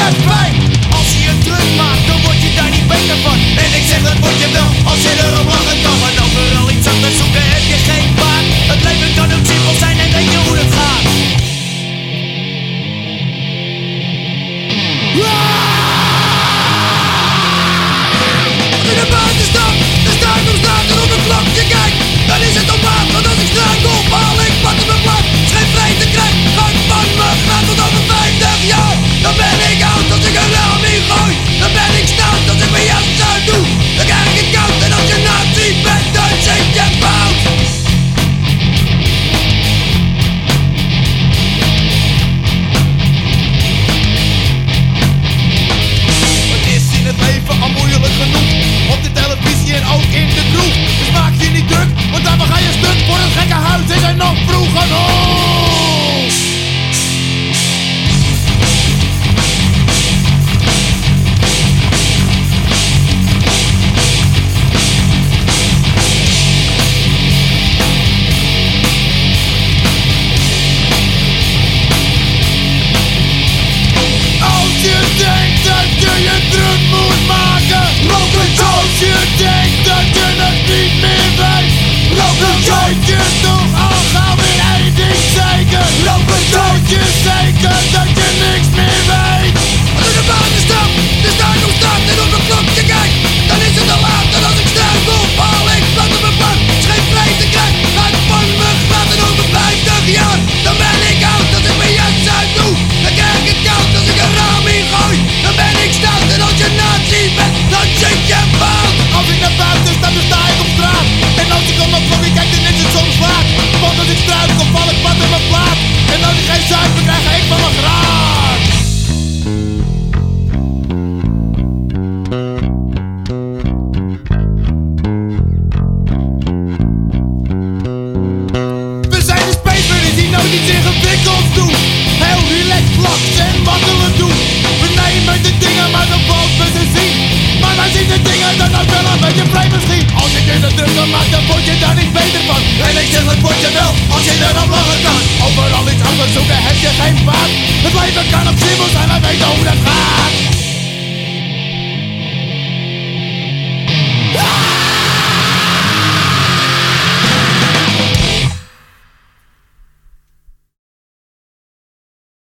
just right Als ik in de